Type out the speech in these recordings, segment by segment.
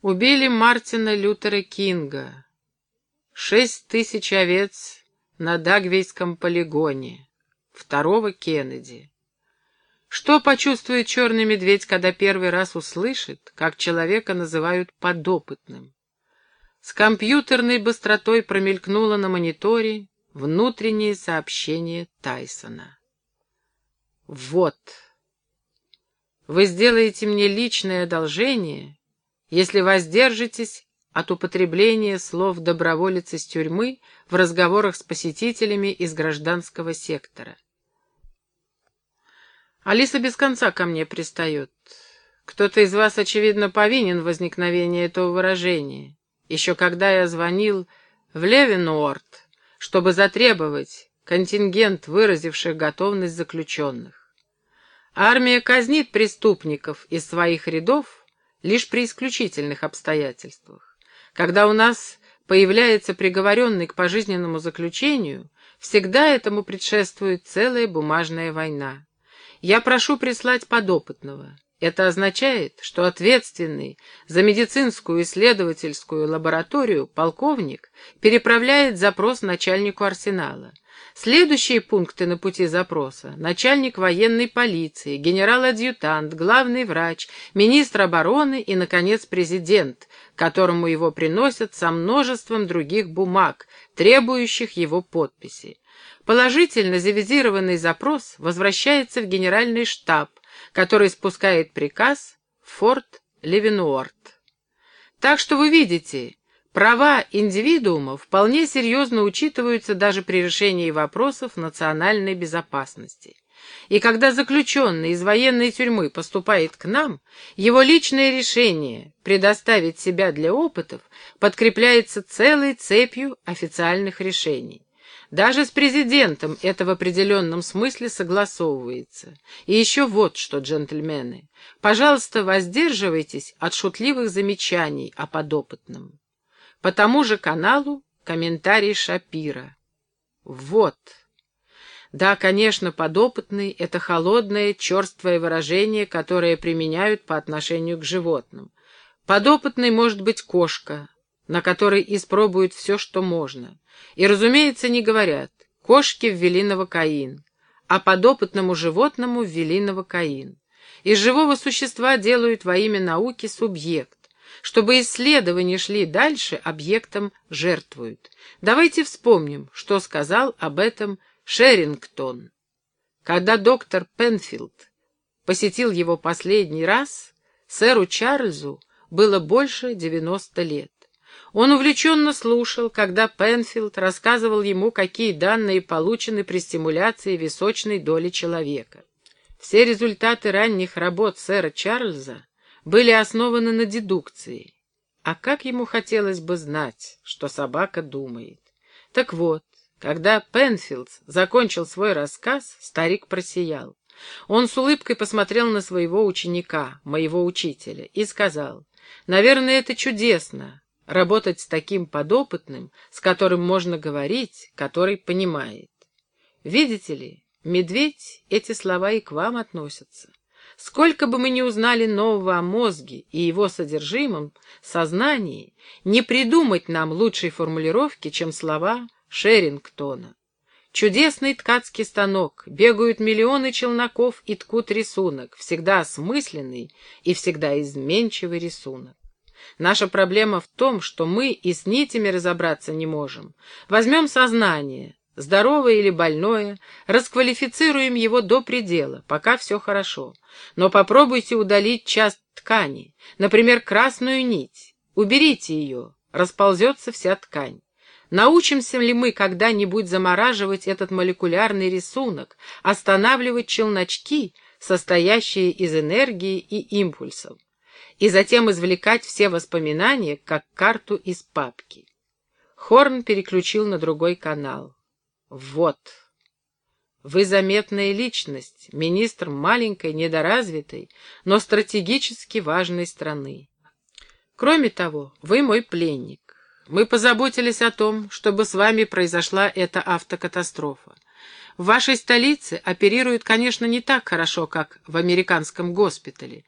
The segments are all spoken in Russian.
Убили Мартина Лютера Кинга. Шесть тысяч овец на Дагвейском полигоне. Второго Кеннеди. Что почувствует черный медведь, когда первый раз услышит, как человека называют подопытным? С компьютерной быстротой промелькнуло на мониторе внутреннее сообщение Тайсона. Вот. Вы сделаете мне личное одолжение, если воздержитесь от употребления слов доброволец из тюрьмы в разговорах с посетителями из гражданского сектора. Алиса без конца ко мне пристает. Кто-то из вас, очевидно, повинен в возникновении этого выражения. Еще когда я звонил в Левенуорт, чтобы затребовать контингент выразивших готовность заключенных. Армия казнит преступников из своих рядов лишь при исключительных обстоятельствах. Когда у нас появляется приговоренный к пожизненному заключению, всегда этому предшествует целая бумажная война. Я прошу прислать подопытного. Это означает, что ответственный за медицинскую исследовательскую лабораторию полковник переправляет запрос начальнику арсенала. Следующие пункты на пути запроса — начальник военной полиции, генерал-адъютант, главный врач, министр обороны и, наконец, президент, которому его приносят со множеством других бумаг, требующих его подписи. Положительно завизированный запрос возвращается в генеральный штаб, который спускает приказ в форт Левенуорт. Так что вы видите, права индивидуума вполне серьезно учитываются даже при решении вопросов национальной безопасности. И когда заключенный из военной тюрьмы поступает к нам, его личное решение предоставить себя для опытов подкрепляется целой цепью официальных решений. Даже с президентом это в определенном смысле согласовывается. И еще вот что, джентльмены. Пожалуйста, воздерживайтесь от шутливых замечаний о подопытном. По тому же каналу комментарий Шапира. Вот. Да, конечно, подопытный — это холодное, черствое выражение, которое применяют по отношению к животным. Подопытный может быть кошка, на которой испробуют все, что можно. И, разумеется, не говорят «кошки ввели новокаин», а подопытному животному ввели новокаин. Из живого существа делают во имя науки субъект. Чтобы исследования шли дальше, объектом жертвуют. Давайте вспомним, что сказал об этом Шерингтон. Когда доктор Пенфилд посетил его последний раз, сэру Чарльзу было больше девяносто лет. Он увлеченно слушал, когда Пенфилд рассказывал ему, какие данные получены при стимуляции височной доли человека. Все результаты ранних работ сэра Чарльза были основаны на дедукции. А как ему хотелось бы знать, что собака думает. Так вот, когда Пенфилд закончил свой рассказ, старик просиял. Он с улыбкой посмотрел на своего ученика, моего учителя, и сказал, «Наверное, это чудесно, работать с таким подопытным, с которым можно говорить, который понимает. Видите ли, медведь, эти слова и к вам относятся. Сколько бы мы ни узнали нового о мозге и его содержимом, сознании, не придумать нам лучшей формулировки, чем слова Шерингтона. Чудесный ткацкий станок, бегают миллионы челноков и ткут рисунок, всегда осмысленный и всегда изменчивый рисунок. Наша проблема в том, что мы и с нитями разобраться не можем. Возьмем сознание, здоровое или больное, расквалифицируем его до предела, пока все хорошо. Но попробуйте удалить часть ткани, например, красную нить. Уберите ее, расползется вся ткань. Научимся ли мы когда-нибудь замораживать этот молекулярный рисунок, останавливать челночки, состоящие из энергии и импульсов? И затем извлекать все воспоминания, как карту из папки. Хорн переключил на другой канал. Вот. Вы заметная личность, министр маленькой, недоразвитой, но стратегически важной страны. Кроме того, вы мой пленник. Мы позаботились о том, чтобы с вами произошла эта автокатастрофа. В вашей столице оперируют, конечно, не так хорошо, как в американском госпитале,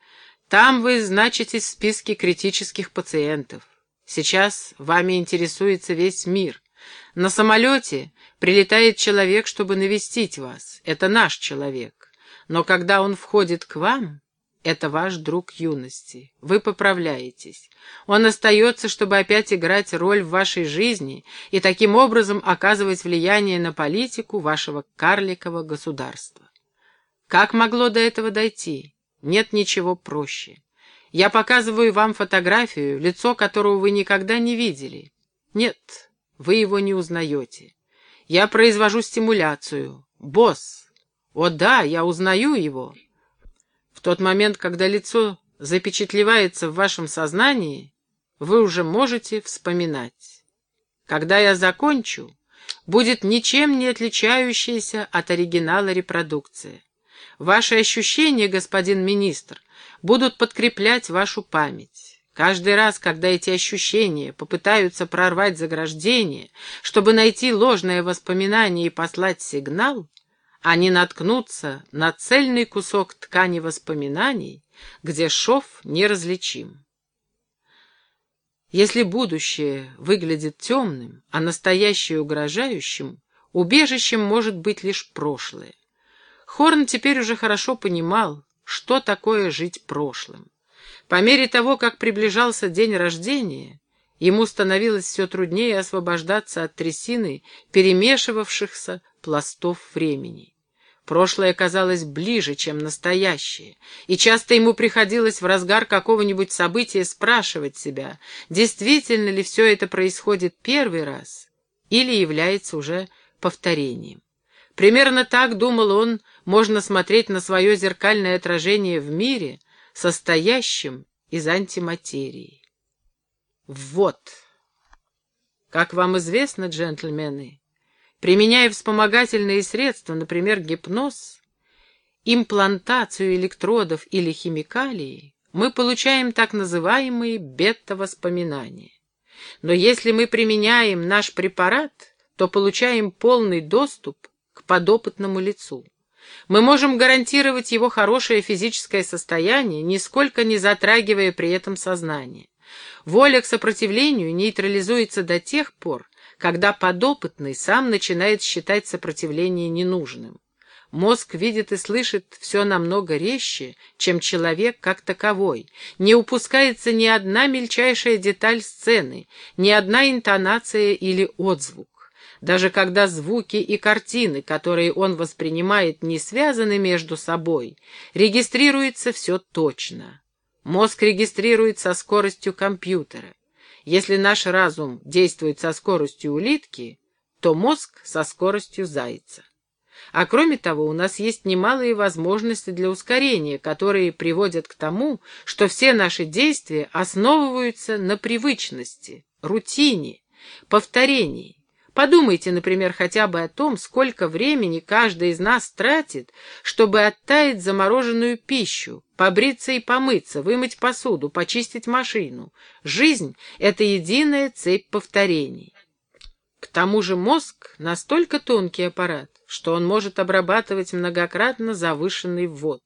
Там вы значитесь в списке критических пациентов. Сейчас вами интересуется весь мир. На самолете прилетает человек, чтобы навестить вас. Это наш человек. Но когда он входит к вам, это ваш друг юности. Вы поправляетесь. Он остается, чтобы опять играть роль в вашей жизни и таким образом оказывать влияние на политику вашего карликового государства. Как могло до этого дойти? Нет ничего проще. Я показываю вам фотографию, лицо которого вы никогда не видели. Нет, вы его не узнаете. Я произвожу стимуляцию. Босс. О да, я узнаю его. В тот момент, когда лицо запечатлевается в вашем сознании, вы уже можете вспоминать. Когда я закончу, будет ничем не отличающаяся от оригинала репродукция. Ваши ощущения, господин министр, будут подкреплять вашу память. Каждый раз, когда эти ощущения попытаются прорвать заграждение, чтобы найти ложное воспоминание и послать сигнал, они наткнутся на цельный кусок ткани воспоминаний, где шов неразличим. Если будущее выглядит темным, а настоящее угрожающим, убежищем может быть лишь прошлое. Хорн теперь уже хорошо понимал, что такое жить прошлым. По мере того, как приближался день рождения, ему становилось все труднее освобождаться от трясины, перемешивавшихся пластов времени. Прошлое казалось ближе, чем настоящее, и часто ему приходилось в разгар какого-нибудь события спрашивать себя, действительно ли все это происходит первый раз или является уже повторением. Примерно так, думал он, можно смотреть на свое зеркальное отражение в мире, состоящем из антиматерии. Вот. Как вам известно, джентльмены, Применяя вспомогательные средства, например, гипноз, имплантацию электродов или химикалии, мы получаем так называемые бета-воспоминания. Но если мы применяем наш препарат, то получаем полный доступ подопытному лицу. Мы можем гарантировать его хорошее физическое состояние, нисколько не затрагивая при этом сознание. Воля к сопротивлению нейтрализуется до тех пор, когда подопытный сам начинает считать сопротивление ненужным. Мозг видит и слышит все намного резче, чем человек как таковой. Не упускается ни одна мельчайшая деталь сцены, ни одна интонация или отзвук. Даже когда звуки и картины, которые он воспринимает, не связаны между собой, регистрируется все точно. Мозг регистрирует со скоростью компьютера. Если наш разум действует со скоростью улитки, то мозг со скоростью зайца. А кроме того, у нас есть немалые возможности для ускорения, которые приводят к тому, что все наши действия основываются на привычности, рутине, повторении. Подумайте, например, хотя бы о том, сколько времени каждый из нас тратит, чтобы оттаять замороженную пищу, побриться и помыться, вымыть посуду, почистить машину. Жизнь — это единая цепь повторений. К тому же мозг — настолько тонкий аппарат, что он может обрабатывать многократно завышенный ввод.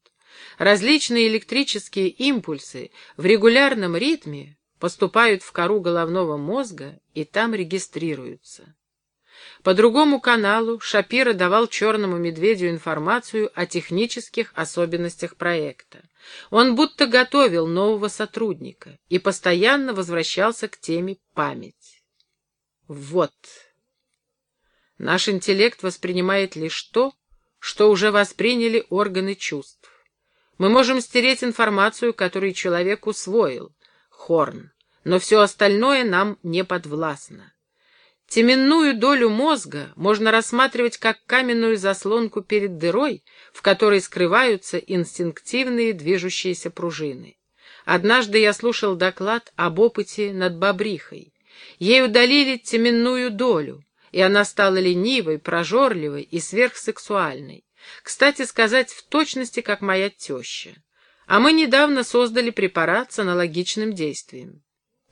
Различные электрические импульсы в регулярном ритме поступают в кору головного мозга и там регистрируются. По другому каналу Шапира давал черному медведю информацию о технических особенностях проекта. Он будто готовил нового сотрудника и постоянно возвращался к теме память. Вот. Наш интеллект воспринимает лишь то, что уже восприняли органы чувств. Мы можем стереть информацию, которую человек усвоил, Хорн, но все остальное нам не подвластно. Теменную долю мозга можно рассматривать как каменную заслонку перед дырой, в которой скрываются инстинктивные движущиеся пружины. Однажды я слушал доклад об опыте над бобрихой. Ей удалили теменную долю, и она стала ленивой, прожорливой и сверхсексуальной. Кстати сказать, в точности, как моя теща. А мы недавно создали препарат с аналогичным действием.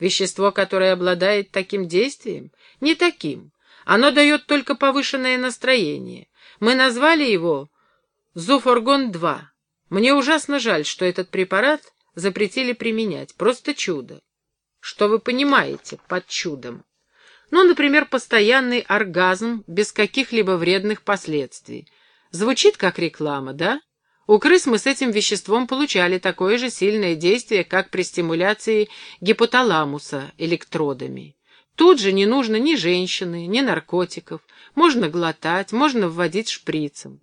Вещество, которое обладает таким действием, не таким. Оно дает только повышенное настроение. Мы назвали его Зуфоргон-2. Мне ужасно жаль, что этот препарат запретили применять. Просто чудо. Что вы понимаете под чудом? Ну, например, постоянный оргазм без каких-либо вредных последствий. Звучит как реклама, да? У крыс мы с этим веществом получали такое же сильное действие, как при стимуляции гипоталамуса электродами. Тут же не нужно ни женщины, ни наркотиков. Можно глотать, можно вводить шприцем.